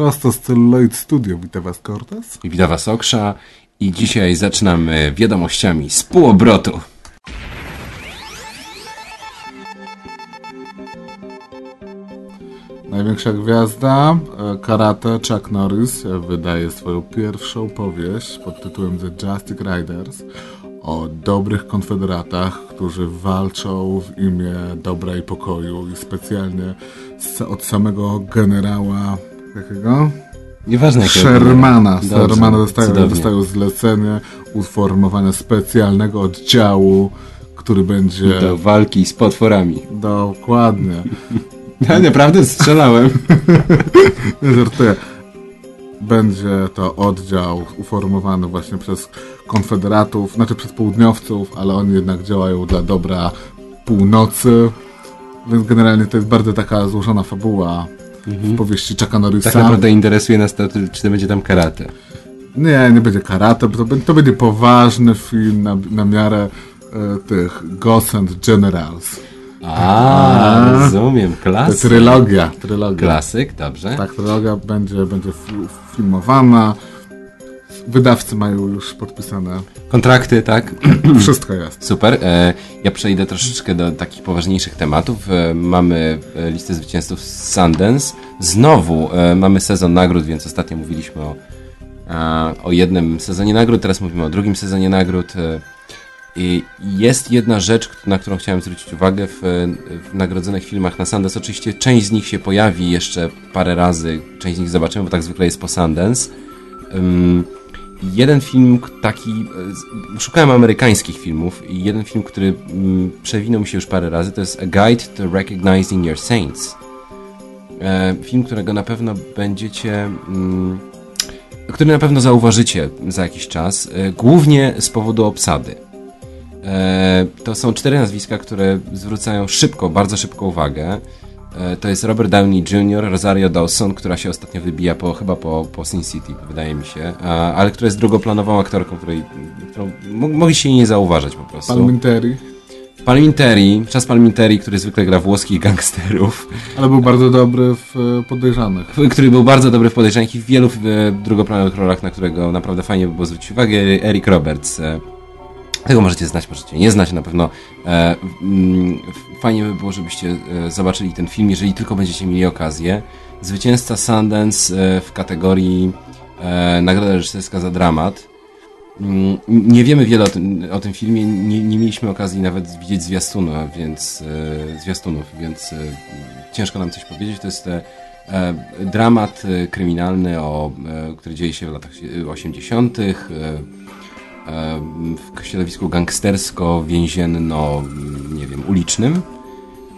Prosto z Celluloid Studio. Witam Was, Cortez. Witam Was Oksza i dzisiaj zaczynamy wiadomościami z półobrotu. Największa gwiazda e, karate Chuck Norris e, wydaje swoją pierwszą powieść pod tytułem The Justic Riders o dobrych konfederatach, którzy walczą w imię dobra i pokoju i specjalnie od samego generała jakiego? Nieważne jakiego. Shermana. Dobrze, Shermana dostają zlecenie uformowania specjalnego oddziału, który będzie... Do walki z potworami. Dokładnie. Ja naprawdę strzelałem. Nie żartuję. Będzie to oddział uformowany właśnie przez konfederatów, znaczy przez południowców, ale oni jednak działają dla dobra północy. Więc generalnie to jest bardzo taka złożona fabuła w powieści Chucka Norrisa. Tak naprawdę interesuje nas to, czy to będzie tam karate. Nie, nie będzie karate, to, to będzie poważny film na, na miarę e, tych Ghosts and Generals. A, rozumiem. To jest Klasyk. trylogia. trylogia. Klasyk, dobrze. Tak, trylogia będzie, będzie fi- filmowana. Wydawcy mają już podpisane. Kontrakty, tak? Wszystko jest. Super. E, Ja przejdę troszeczkę do takich poważniejszych tematów. E, Mamy e, listę zwycięzców z Sundance. Znowu mamy sezon nagród, więc ostatnio mówiliśmy o, o jednym sezonie nagród, teraz mówimy o drugim sezonie nagród. I jest jedna rzecz, na którą chciałem zwrócić uwagę w, w nagrodzonych filmach na Sundance. Oczywiście część z nich się pojawi jeszcze parę razy, część z nich zobaczymy, bo tak zwykle jest po Sundance. Jeden film taki. e, Szukałem amerykańskich filmów i jeden film, który przewinął mi się już parę razy, to jest A Guide to Recognizing Your Saints. E, film, którego na pewno będziecie. Który na pewno zauważycie za jakiś czas, e, głównie z powodu obsady. To są cztery nazwiska, które zwracają szybko, bardzo szybko uwagę. E, To jest Robert Downey Jr., Rosario Dawson, która się ostatnio wybija po, chyba po, po Sin City, wydaje mi się, ale która jest drugoplanową aktorką, której, którą mo- mogliście jej nie zauważać po prostu. Palminteri. Palminteri, czas Palminteri, który zwykle gra włoskich gangsterów, Ale był bardzo dobry w e, Podejrzanych. który był bardzo dobry w podejrzanych i w wielu e, drugoplanowych rolach, na którego naprawdę fajnie by było zwrócić uwagę. Eric Roberts. Tego możecie znać, możecie nie znać, na pewno e, mm, fajnie by było, żebyście e, zobaczyli ten film, jeżeli tylko będziecie mieli okazję. Zwycięzca Sundance e, w kategorii e, Nagroda reżyserska za dramat. Mm, Nie wiemy wiele o tym, o tym filmie, nie, nie mieliśmy okazji nawet widzieć zwiastunu, więc, e, zwiastunów, więc e, ciężko nam coś powiedzieć. To jest dramat kryminalny, o, który dzieje się w latach e, 80. E, e, w środowisku gangstersko-więzienno, nie wiem, ulicznym.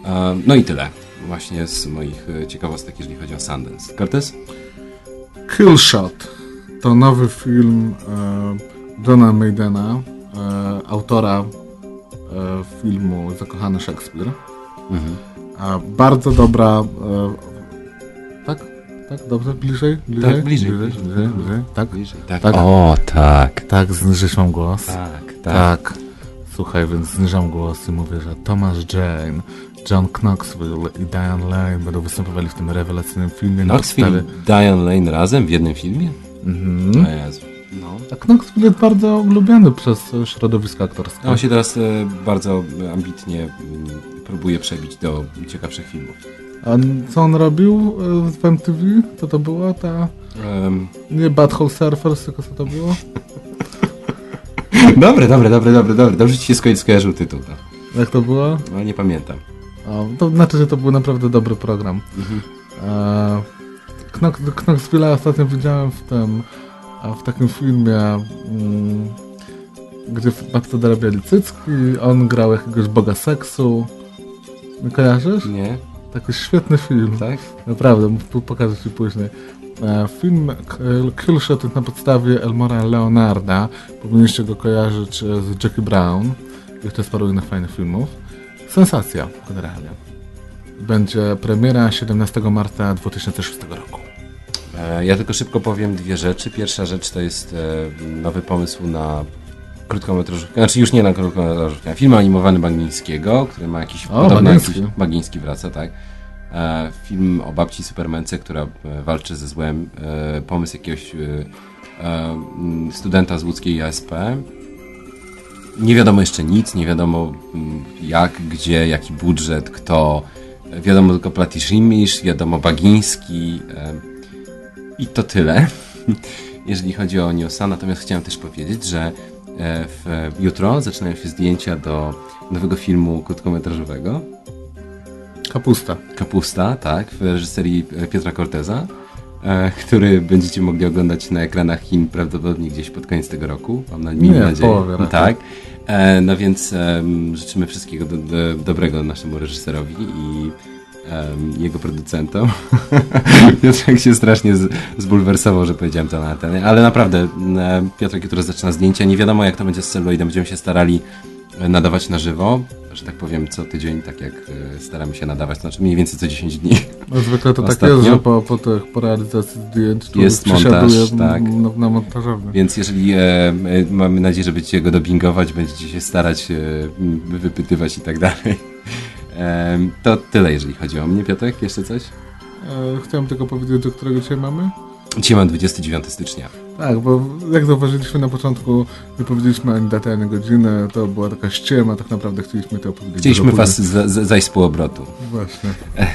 E, no i tyle właśnie z moich e, ciekawostek, jeżeli chodzi o Sundance. Cortez? Killshot to nowy film e, Johna Maidena, e, autora e, filmu Zakochany Szekspir. A bardzo dobra. E, tak? Tak? Dobrze? Bliżej? Bliżej? Tak, bliżej, bliżej, bliżej. bliżej, bliżej. Tak? Tak. Tak. O, tak. Tak, zniżysz mam głos. Tak, tak. Tak. Słuchaj, więc zniżam głos i mówię, że Thomas Jane, John Knoxville i Diane Lane będą występowali w tym rewelacyjnym filmie Knoxville podstawie... i Diane Lane razem w jednym filmie? Mhm. No. A Knoxville jest bardzo lubiony przez środowisko aktorskie. On się teraz e, bardzo ambitnie mm, próbuje przebić do ciekawszych filmów. A co on robił e, w MTV? Co to było? Ta... Um, Nie Butthole Surfers, tylko co to było? dobre, dobre, dobre, dobre, dobre. Dobrze ci się sko- skojarzył tytuł, no. Jak to było? ale nie pamiętam. O, to znaczy, że to był naprawdę dobry program. E, Knox- Knoxville ostatnio widziałem w tym, a w takim filmie, mm, gdzie babcia dorabiali cycki, on grał jakiegoś boga seksu. Nie kojarzysz? Nie? Taki świetny film. Tak? Naprawdę, pokażę Ci później. E, Film Killshot jest na podstawie Elmora Leonarda. Powinniście go kojarzyć e, z Jackie Brown. To jest paru innych fajnych filmów. Sensacja, generalnie. Będzie premiera 17 marca 2006 roku. E, Ja tylko szybko powiem dwie rzeczy. Pierwsza rzecz to jest nowy pomysł na krótkometrażówkę, znaczy już nie na krótkometrażówkę, a film animowany Bagińskiego, który ma jakiś podobny Bagiński. jakiś, Bagiński wraca, tak. E, Film o babci Supermence, która e, walczy ze złem. E, Pomysł jakiegoś e, e, studenta z łódzkiej ASP. Nie wiadomo jeszcze nic, nie wiadomo jak, gdzie, jaki budżet, kto. Wiadomo tylko Platyszimisz, wiadomo Bagiński. e, i to tyle, jeżeli chodzi o Newsa. Natomiast chciałem też powiedzieć, że w, jutro zaczynają się zdjęcia do nowego filmu krótkometrażowego Kapusta. Kapusta, tak, w reżyserii e, Piotra Corteza, e, który będziecie mogli oglądać na ekranach Chin prawdopodobnie gdzieś pod koniec tego roku. Mam na, Nie, nadzieję. połowie raczej. tak. E, no więc życzymy wszystkiego do, do, dobrego naszemu reżyserowi i jego producentom. Piotrek się strasznie zbulwersował, że powiedziałem to na antenie, ale naprawdę Piotrek jutro zaczyna zdjęcia. Nie wiadomo jak to będzie z celuloidem. Będziemy się starali e, nadawać na żywo, że tak powiem co tydzień, tak jak e, staramy się nadawać, znaczy mniej więcej co 10 dni. No, zwykle to tak Ostatnio? jest, że po, po, tych, po realizacji zdjęć Jest montaż, tak. na, na. Więc jeżeli e, e, mamy nadzieję, że będziecie go dobingować, będziecie się starać e, wypytywać i tak dalej. To tyle, jeżeli chodzi o mnie. Piotrek, jeszcze coś? E, chciałem tylko powiedzieć, do którego dzisiaj mamy. Dzisiaj mam 29 stycznia. Tak, bo jak zauważyliśmy na początku, nie powiedzieliśmy ani daty, ani godziny, to była taka ściema, tak naprawdę chcieliśmy to opowiedzieć. Chcieliśmy was za- zajść z półobrotu. Właśnie.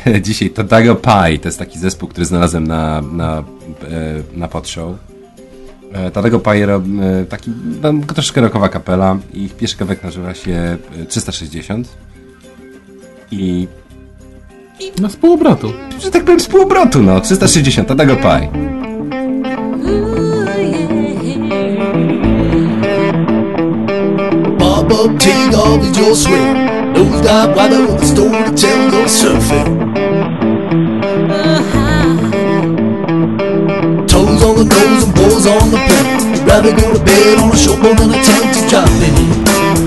E, Dzisiaj Totago Pie, to jest taki zespół, który znalazłem na, na, e, na podshow. E, Totago Pie, e, taki no, troszkę rockowa kapela. Ich pierwszy kawałek nazywa się e, 360. I No z półobrotu. że tak powiem, z półobrotu, no. 360, Totago Pie. Bob up, take off with your swing. Nose dive, weather with a story to tell, go surfing. Toes on the nose and balls on the plane. Rather go to bed on a showboat than attempt to drop in.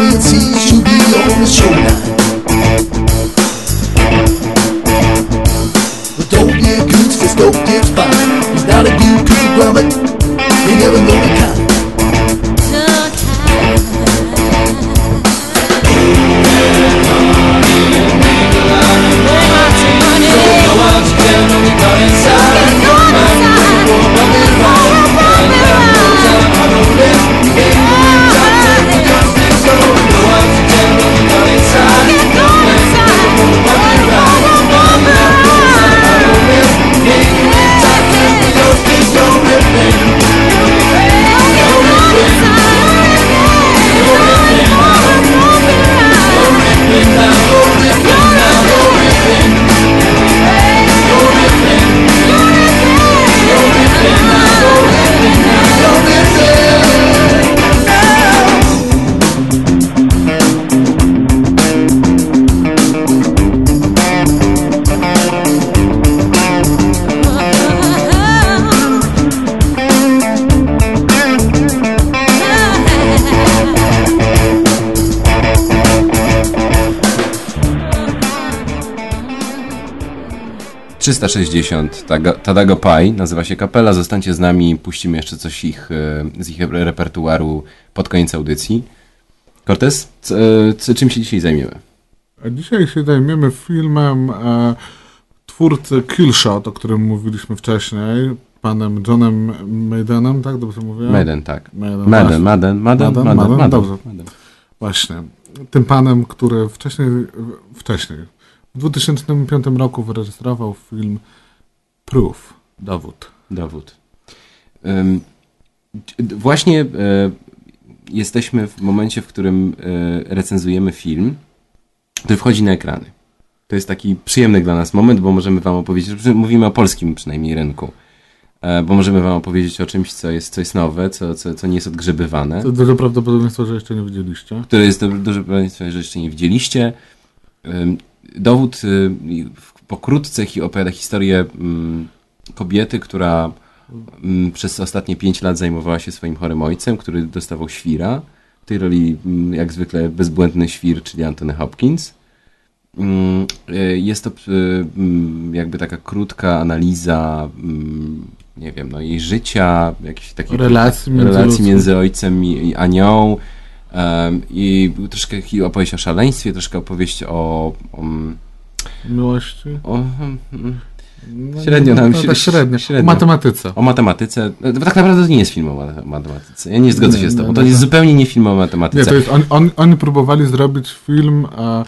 Responsibility should be on the shoulder. 360 Taga- Tadago Pai, nazywa się kapela. Zostańcie z nami, puścimy jeszcze coś ich, e, z ich repertuaru pod koniec audycji. Cortez, co, co, czym się dzisiaj zajmiemy? A dzisiaj się zajmiemy filmem e, twórcy Killshot, o którym mówiliśmy wcześniej, panem Johnem Maidenem, tak? Dobrze mówię? Madden, tak. Maiden, Madden, Madden, Madden, Madden, Madden. dobrze. Madden. Właśnie. Tym panem, który wcześniej, wcześniej, w 2005 roku wyrejestrował film Proof, dowód. Dowód. D- właśnie e, jesteśmy w momencie, w którym e, recenzujemy film, który wchodzi na ekrany. To jest taki przyjemny dla nas moment, bo możemy wam opowiedzieć, mówimy o polskim przynajmniej rynku, e, bo możemy wam opowiedzieć o czymś, co jest, co jest nowe, co, co, co nie jest odgrzebywane. To dużo prawdopodobieństwo, że jeszcze nie widzieliście. które jest duże prawdopodobieństwo, że jeszcze nie widzieliście. Dowód y, pokrótce opowiada historię mm, kobiety, która mm, przez ostatnie pięć lat zajmowała się swoim chorym ojcem, który dostawał świra. W tej roli, mm, jak zwykle, bezbłędny świr, czyli Anthony Hopkins. Y, Jest to jakby taka krótka analiza, nie wiem, no, jej życia, jakichś takich Relacji między relacji między ojcem i, i I troszkę opowieść o szaleństwie, troszkę opowieść o. o, Miłości? o, mm, No, Średnio no, nam no, się- tak średnio. średnio. O matematyce. o matematyce. No, Tak naprawdę to nie jest film o ma- matematyce. Ja nie zgodzę Nie, się z nie, tobą. To nie, jest nie. zupełnie nie film o Nie, matematyce. to jest, on, on, oni próbowali zrobić film, e,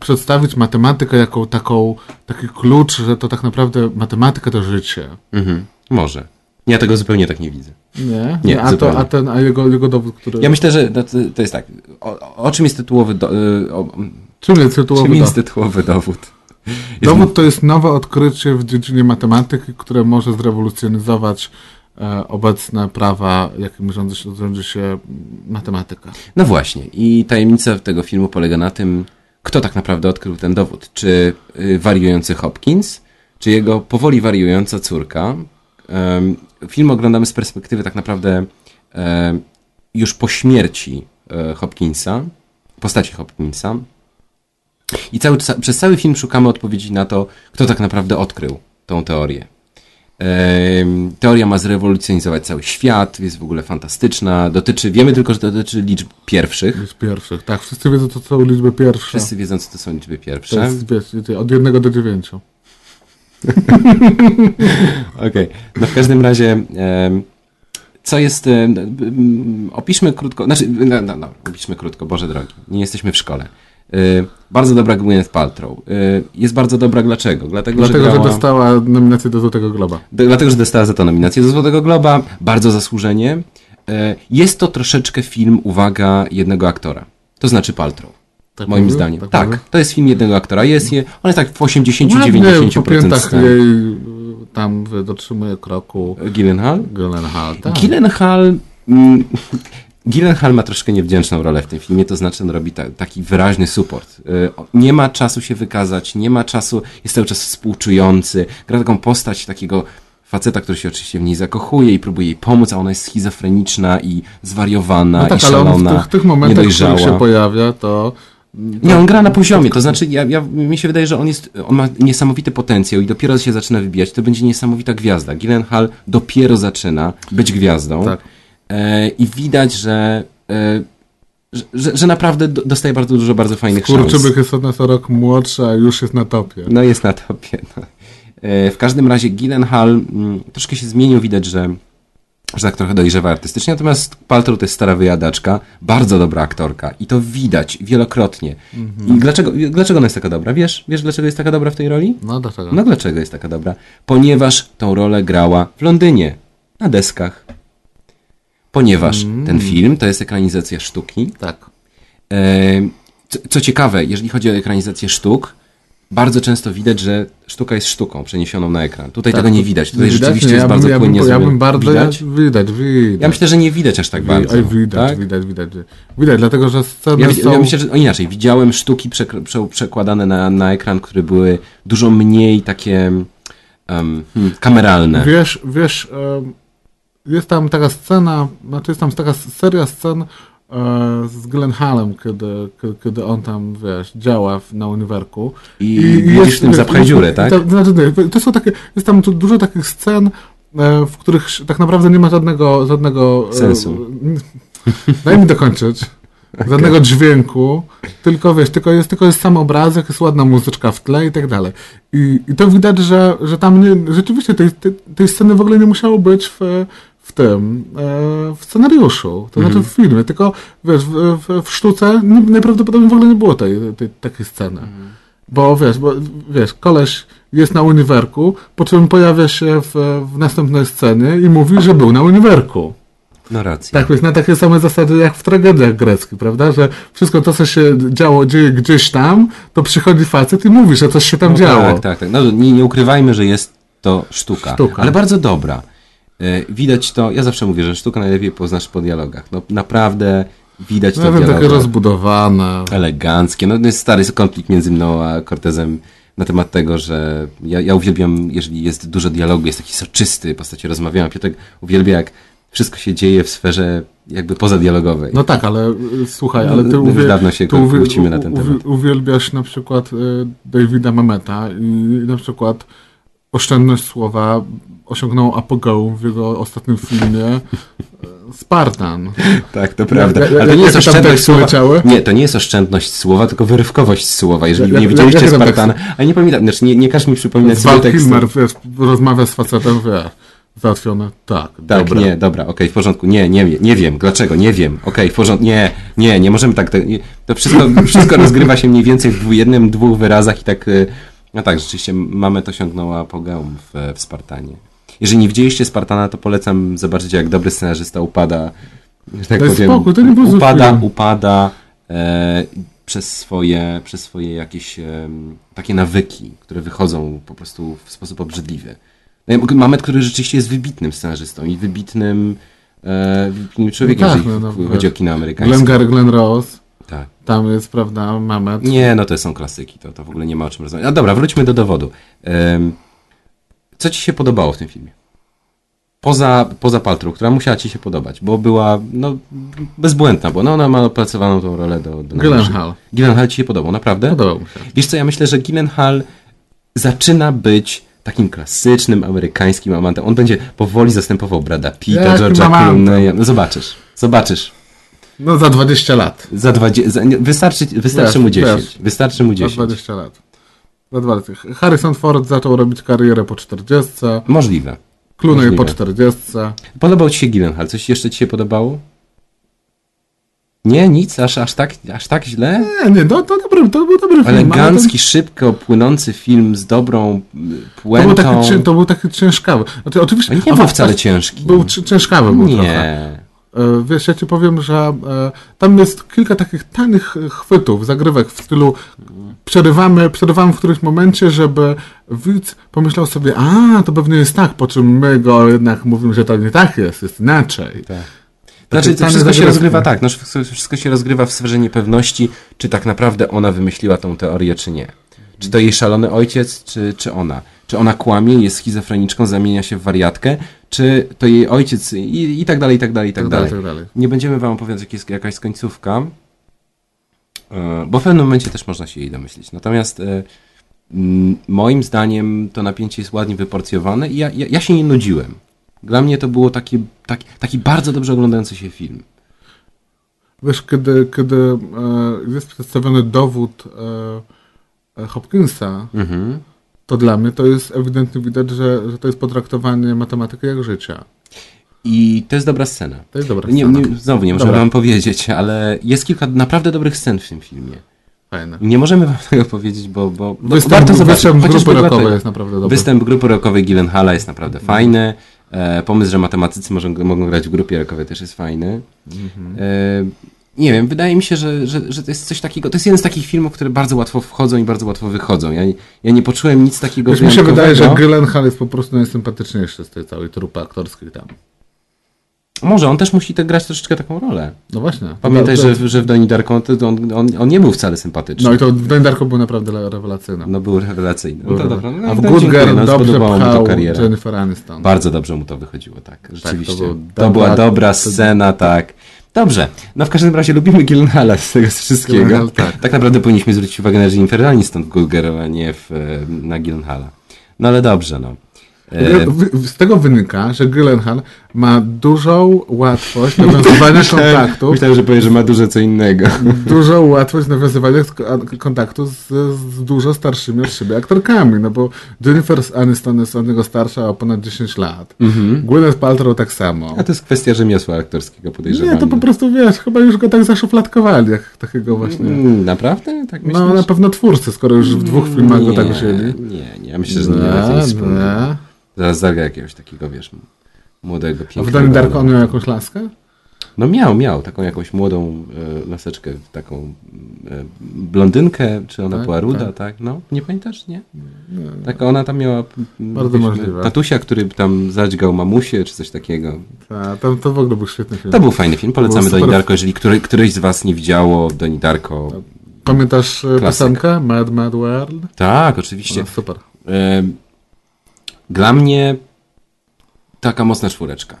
przedstawić matematykę jako taką, taki klucz, że to tak naprawdę matematyka to życie. Mhm. Może. Ja tego zupełnie tak nie widzę. Nie? Nie, a, to, a ten, a jego, jego dowód, który... Ja myślę, że to, to jest tak. O, o czym jest tytułowy. Do, y, o, Czym jest tytułowy czym dowód? jest tytułowy dowód? Dowód to jest nowe odkrycie w dziedzinie matematyki, które może zrewolucjonizować e, obecne prawa, jakim rządzi, się- rządzi się matematyka. No właśnie. I tajemnica tego filmu polega na tym, kto tak naprawdę odkrył ten dowód. Czy y, wariujący Hopkins, czy jego powoli wariująca córka. Em, film oglądamy z perspektywy tak naprawdę em, już po śmierci e, Hopkinsa, postaci Hopkinsa. I cały, ca- przez cały film szukamy odpowiedzi na to, kto tak naprawdę odkrył tą teorię. Em, Teoria ma zrewolucjonizować cały świat, jest w ogóle fantastyczna. Dotyczy, wiemy tylko, że dotyczy liczb pierwszych. Z pierwszych. Tak, wszyscy wiedzą, co to są liczby pierwsze. Wszyscy wiedzą, co to są liczby To pierwsze. jest, wiesz, od jednego do dziewięciu. Okej. No w każdym razie, co jest. opiszmy krótko. Znaczy, no, no, no, opiszmy krótko, Boże drogi. Nie jesteśmy w szkole. Y, bardzo dobra Gwyneth Paltrow. Y, jest bardzo dobra dlaczego? Dlatego, Dlatego, że, że grała, dostała nominację do Złotego Globa. Dlatego, że dostała za to nominację do Złotego Globa. Bardzo zasłużenie. E, Jest to troszeczkę film, uwaga, jednego aktora. To znaczy Paltrow. Tak moim mówię? zdaniem. Tak Tak, to jest film jednego aktora. Jest je, on jest tak w Ładnie 80-90% po piętach y, tam dotrzymuje kroku Gyllenhaal? Gyllenhaal. Tak. Gyllenhaal... Mm, Gyllenhaal ma troszkę niewdzięczną rolę w tym filmie, to znaczy on robi ta, taki wyraźny support. Y, Nie ma czasu się wykazać, nie ma czasu, jest cały czas współczujący, gra taką postać takiego faceta, który się oczywiście w niej zakochuje i próbuje jej pomóc, a ona jest schizofreniczna i zwariowana No tak, i ale on w szalona, tych, tych momentach, w których się pojawia, to... Nie, on gra na poziomie, to znaczy ja, ja, mi się wydaje, że on jest, on ma niesamowity potencjał i dopiero się zaczyna wybijać, to będzie niesamowita gwiazda. Gyllenhaal dopiero zaczyna być gwiazdą Tak. e, i widać, że, e, że, że, naprawdę do- dostaje bardzo dużo bardzo fajnych szans. Kurczybyk jest od nas o rok młodszy, a już jest na topie. No jest na topie. No. E, w każdym razie Gyllenhaal mm, troszkę się zmienił, widać, że że tak trochę dojrzewa artystycznie, natomiast Paltrow to jest stara wyjadaczka, bardzo dobra aktorka i to widać wielokrotnie. I dlaczego, dlaczego ona jest taka dobra? Wiesz, wiesz dlaczego jest taka dobra w tej roli? No dlaczego? No dlaczego jest taka dobra? Ponieważ tą rolę grała w Londynie, na deskach. Ponieważ ten film to jest ekranizacja sztuki, Tak. E, Co, co ciekawe, jeżeli chodzi o ekranizację sztuk, bardzo często widać, że sztuka jest sztuką przeniesioną na ekran. Tutaj Tak, tego nie widać. Tutaj widać? rzeczywiście Nie, jest ja bardzo bym, ja płynnie bym, ja bym bardzo... Widać? Widać, widać. Ja myślę, że nie widać aż tak Wi- bardzo. Oj, widać, tak? widać, widać. Widać, dlatego że sceny Ja, są... ja myślę, że inaczej. Widziałem sztuki przekr- prze, przekładane na, na ekran, które były dużo mniej takie um, kameralne. Wiesz, wiesz, jest tam taka scena, znaczy jest tam taka seria scen, z Gyllenhaalem, kiedy, kiedy, kiedy on tam, wiesz, działa na uniwerku. I widzisz w tym zapchaj dziurę, tak? To, znaczy, nie, to są takie, jest tam dużo takich scen, e, w których tak naprawdę nie ma żadnego, żadnego e, Sensu. Daj mi dokończyć. Żadnego dźwięku, tylko wiesz, tylko jest, tylko jest sam obrazek, jest ładna muzyczka w tle i tak dalej. I, i to widać, że, że tam nie, rzeczywiście tej, tej, tej sceny w ogóle nie musiało być w, w tym, e, w scenariuszu, to znaczy w filmie, tylko wiesz, w, w, w sztuce nie- najprawdopodobniej w ogóle nie było tej, tej, takiej sceny. Bo wiesz, bo wiesz, koleś jest na uniwerku, po czym pojawia się w, w następnej scenie i mówi, że był na uniwerku. No racja. Tak, więc na takie same zasady jak w tragediach greckich, prawda? Że wszystko to, co się działo, dzieje gdzieś tam, to przychodzi facet i mówi, że coś się tam No działo. Tak, tak, tak. No, nie, nie ukrywajmy, że jest to sztuka, Sztuka. ale bardzo dobra. E, Widać to, ja zawsze mówię, że sztukę najlepiej poznasz po dialogach. No naprawdę widać to No, w wiem, takie rozbudowane. eleganckie. No to jest stary konflikt między mną a Cortezem na temat tego, że ja, ja uwielbiam, jeżeli jest dużo dialogu, jest taki soczysty, postacie rozmawiają. Piotrek uwielbia, jak wszystko się dzieje w sferze jakby pozadialogowej. No tak, ale y, słuchaj, ale ty, No, uwie, dawno się ty uwie, kłócimy na ten temat. uwielbiasz na przykład y, Davida Mameta i na przykład oszczędność słowa osiągnął apogeum w jego ostatnim filmie y, Spartan. Tak, to prawda. jak- Ale to nie jest oszczędność słowa. leciały? Nie, to nie jest oszczędność słowa, tylko wyrywkowość słowa. Jeżeli Jak- nie widzieliście Spartana, ale nie pamiętam, znaczy nie, nie każ mi przypominać sobie Val tekstu. Kilmer wiesz, rozmawia z facetem, wie, załatwione. Tak, Tak, dobra. nie, dobra, okej, w porządku, nie, nie, nie wiem, dlaczego, nie wiem, okej, w porządku, nie, nie, nie możemy tak, to, nie, to wszystko, wszystko rozgrywa się mniej więcej w jednym, dwóch wyrazach i tak, y, no tak, rzeczywiście mamy to osiągnęła apogeum w, w Spartanie. Jeżeli nie widzieliście Spartana, to polecam zobaczyć, jak dobry scenarzysta upada, że tak Daj powiem, spokój, to nie upada, film. upada e, przez swoje, przez swoje jakieś em, takie nawyki, które wychodzą po prostu w sposób obrzydliwy. No, Mamet, który rzeczywiście jest wybitnym scenarzystą i wybitnym, e, wybitnym człowiekiem, No tak, jeżeli no, no, chodzi o kino amerykańskie. Glenn Glenn Tak. Tam jest, prawda, Mamet. Nie, no to są klasyki, to, to w ogóle nie ma o czym rozmawiać. A dobra, wróćmy do dowodu. Co ci się podobało w tym filmie? Poza, poza Paltrą, która musiała ci się podobać, bo była, no, bezbłędna, bo no, ona ma opracowaną tą rolę do... do Gyllenhaal. Gyllenhaal ci się podobał, naprawdę? Podobał mi się. Wiesz co, ja myślę, że Gyllenhaal zaczyna być takim klasycznym amerykańskim amantem. On będzie powoli zastępował Brada Pitta, Jakim George'a? Clooney'a. No zobaczysz, zobaczysz. No za 20 lat. Za dwadzie... za... nie, Wystarczy, wystarczy Wiesz, mu 10. wiesz. Wystarczy mu Za 10. 20 lat. Za 20. Harrison Ford zaczął robić karierę po 40, Możliwe. Clooney po Możliwe. 40. Podobał ci się Gyllenhaal? Coś jeszcze ci się podobało? Nie, nic? Aż, aż, tak, aż tak źle? Nie, nie, to, to, dobry, to był dobry film. Elegancki, szybko płynący film z dobrą y, To, był puentą. taki, to był taki ciężkawy. Znaczy, oczywiście, On nie był wcale ciężki. Był ci- ciężkawy był trochę. Nie. E, Wiesz, ja ci powiem, że e, tam jest kilka takich tanich e, chwytów, zagrywek w stylu przerywamy, przerywamy w którymś momencie, żeby widz pomyślał sobie, a, to pewnie jest tak, po czym my go jednak mówimy, że to nie tak jest, jest inaczej. Znaczy, to wszystko się rozgrywa tak, no, wszystko, wszystko się rozgrywa w sferze niepewności, czy tak naprawdę ona wymyśliła tą teorię, czy nie. Czy to jej szalony ojciec, czy, czy ona. Czy ona kłamie, jest schizofreniczką, zamienia się w wariatkę, czy to jej ojciec i, i tak dalej, i tak dalej, i tak Tak dalej. dalej, tak. Nie będziemy wam opowiadać, jak jest jakaś końcówka, e, bo w pewnym momencie też można się jej domyślić. Natomiast e, moim zdaniem to napięcie jest ładnie wyporcjowane i ja, ja, ja się nie nudziłem. Dla mnie to było taki, taki, taki bardzo dobrze oglądający się film. Wiesz, kiedy, kiedy e, jest przedstawiony dowód Hopkinsa, Mhm. To dla mnie to jest ewidentnie widać, że, że to jest potraktowanie matematyki jak życia. I to jest dobra scena. To jest dobra Nie, scena. nie, znowu nie możemy wam powiedzieć, ale jest kilka naprawdę dobrych scen w tym filmie. Fajne. Nie możemy wam tego powiedzieć, bo, bo bo Występ, warto zobaczyć. występ grupy rockowej jest naprawdę dobry. Występ grupy rockowej Gyllenhaala jest naprawdę fajny. E, pomysł, że matematycy może, mogą grać w grupie rockowej też jest fajny. Mhm. E, nie wiem, wydaje mi się, że, że, że to jest coś takiego, to jest jeden z takich filmów, które bardzo łatwo wchodzą i bardzo łatwo wychodzą. Ja, ja nie poczułem nic takiego Wiesz, mi się wydaje, że. Gyllenhaal jest po prostu najsympatyczniejszy z tej całej trupy aktorskiej tam. Może on też musi te grać troszeczkę taką rolę. No właśnie. Pamiętaj, To- że, że w Doni Darko to on, on, on nie był wcale sympatyczny. No i to w Dendarku był naprawdę rewelacyjny. No był rewelacyjny. No to dobra. No, A w no, Good Girl no, dobrze spodobało mu to pchał karierę. Jennifer Aniston. Bardzo dobrze mu to wychodziło, tak. Rzeczywiście. to to, był dobra- była dobra to- scena, tak. Dobrze, no w każdym razie lubimy Gyllenhaala z tego wszystkiego. Gyllenhaal, tak. tak naprawdę powinniśmy zwrócić uwagę na, Infernalni stąd Girl, a nie w, e, na Gyllenhaala. No ale dobrze, no. E, Z tego wynika, że Gyllenhaal ma dużą łatwość nawiązywania kontaktów, Myślałem, że powiesz, że ma dużo co innego. dużą łatwość nawiązywania kontaktu z, z dużo starszymi od siebie aktorkami, no bo Jennifer Aniston jest od niego starsza o ponad 10 lat. Gwyneth Paltrow tak samo. A to jest kwestia rzemiosła aktorskiego, podejrzewam. Nie, to po prostu wiesz, chyba już go tak zaszufladkowali, jak takiego właśnie. Mm, Naprawdę? Tak myślisz? No na pewno twórcy, skoro już w dwóch filmach go tak Nie, wzięli. Nie, nie, ja myślę, że nie ma to nic Nie, wspólnego. nie. Zaraz zagra jakiegoś takiego, wiesz, młodego, A pięknego. w Donnie Darko on miał jakąś laskę? No miał, miał taką jakąś młodą e, laseczkę, taką e, blondynkę, czy ona Tak, była ruda, tak. tak. No, nie pamiętasz, nie? Tak, ona tam miała m, Bardzo możliwe. tatusia, który tam zadźgał mamusię, czy coś takiego. Ta, to, to w ogóle był świetny film. To był fajny film, polecamy super. Donnie Darko, jeżeli który, któryś z was nie widziało Donnie Darko. Pamiętasz e, Klasyk. piosenkę Mad Mad World? Tak, oczywiście. No, super. E, Dla mnie taka mocna czwóreczka.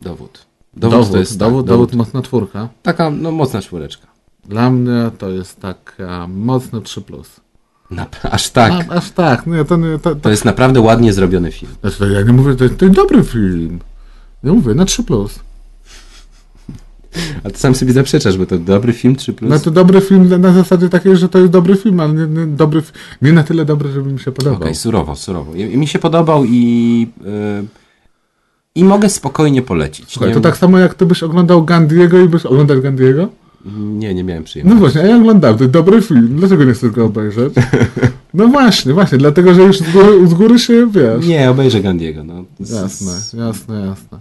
Dowód. Dowód, Dowód, to jest dowód, tak, dowód, mocna czwórka. Taka no, mocna czwóreczka. Dla mnie to jest taka mocny 3+. Plus. Na, aż tak. A, aż tak, to nie, to, To to, jest naprawdę ładnie zrobiony film. znaczy, ja nie mówię, to, to jest dobry film. Ja mówię, na 3+. Plus. A ty sam sobie zaprzeczasz, bo to dobry film 3 plus. No to dobry film na- zasadzie takiej, że to jest dobry film, ale nie, nie, dobry, nie na tyle dobry, żeby mi się Okej, podobał. surowo, surowo. I- Mi się podobał i y, i mogę spokojnie polecić. Słuchaj, to tak samo jak ty byś oglądał Gandiego i byś oglądał Gandiego? nie, nie miałem No przyjemności. właśnie, a ja oglądałem, to jest dobry film, dlaczego nie chcesz go obejrzeć? No właśnie, właśnie, dlatego, że już z góry, z góry się, wiesz. Nie, obejrzę Gandiego. No. Jasne, jasne, jasne.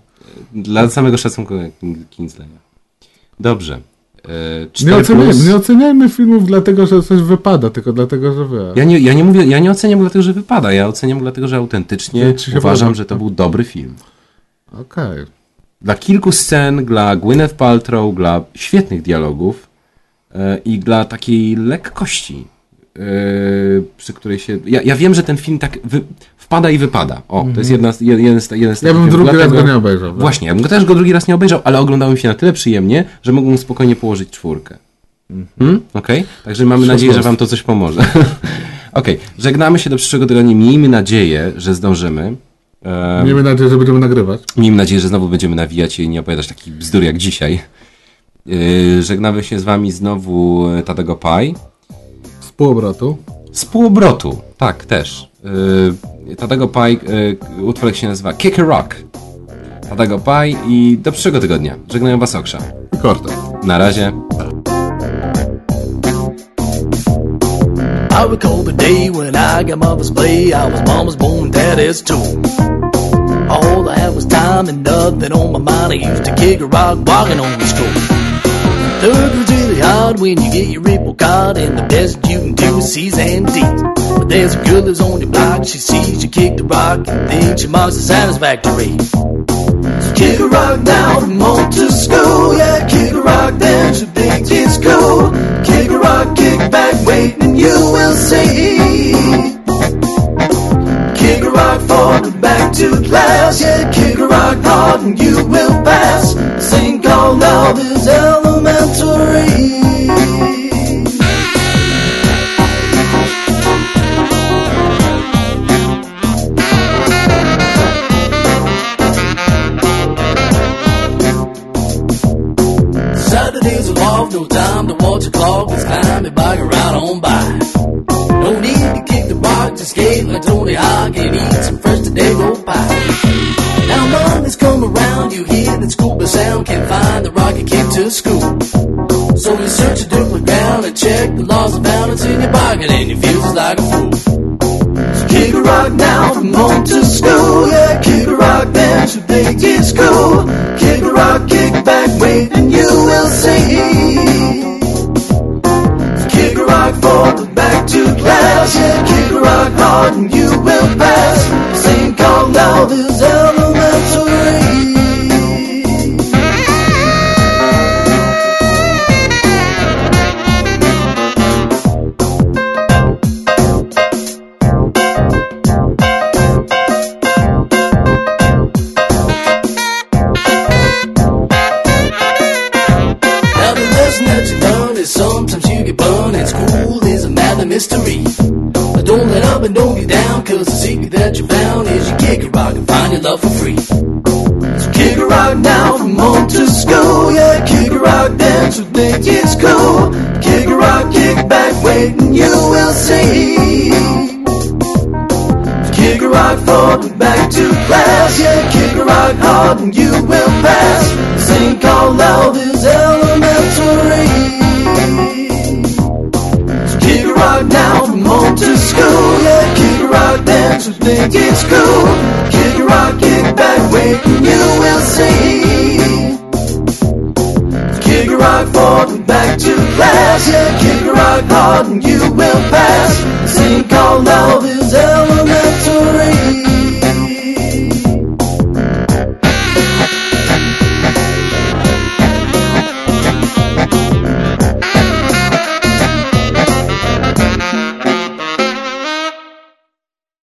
Dla samego szacunku Kingsleya. Dobrze. Y, Nie 4 oceniajmy, nie oceniajmy filmów dlatego, że coś wypada, tylko dlatego, że wiesz. Ja nie, ja nie mówię, ja nie oceniam go dlatego, że wypada. Ja oceniam go dlatego, że autentycznie uważam, że to był dobry film. Okej. Dla kilku scen, dla Gwyneth Paltrow, dla świetnych dialogów e, i dla takiej lekkości, e, przy której się... Ja, ja wiem, że ten film tak wy, wpada i wypada. O, to jest jedna, z- jeden, z, jeden z Mhm. Ja bym drugi raz go nie obejrzał. wiesz. Właśnie, ja bym go też go drugi raz nie obejrzał, ale oglądałem się na tyle przyjemnie, że mogłem spokojnie położyć czwórkę. Hmm? Okej? Także mamy Trzy nadzieję, że wam to coś pomoże. Okej, żegnamy się do przyszłego tygodnia. Miejmy nadzieję, że zdążymy. Em, Miejmy nadzieję, że będziemy nagrywać. Miejmy nadzieję, że znowu będziemy nawijać i nie opowiadać takich bzdur jak dzisiaj. Yy, żegnamy się z wami znowu e, Tadego Pai. Z półobrotu. Z półobrotu, tak, też. Yy, Tadego Pai, yy, utworek się nazywa Kick a Rock. Tadego Pai i do przyszłego tygodnia. Żegnają was Oksza. I Korte. Na razie. I recall the day when I got mother's play. I was mama's bone, daddy's too. All I had was time and nothing on my mind. I used to kick a rock walking on the school. Third really hard when you get your report card, and the best you can do is C's and D's. But there's a girl lives on your block. She sees you kick the rock and thinks she marks the satisfactory. Kick a rock home to school. Yeah, kick a rock, then she thinks it's cool. Kick a rock, kick back, wait, and you will see. Kick a rock forward, back to class. Yeah, kick a rock hard, and you will pass. rock roll. Kick a rock now, from home to school. Yeah, kick a rock then, so they get school. Hard and you will pass. Called love, is elementary. So kick a rock now from home to school. Yeah, kick a rock dance and think it's cool. Kick a rock, kick back, wait and you will see. Kick a rock forward and back to class. Yeah, kick a rock hard and you will pass. This ain't called love.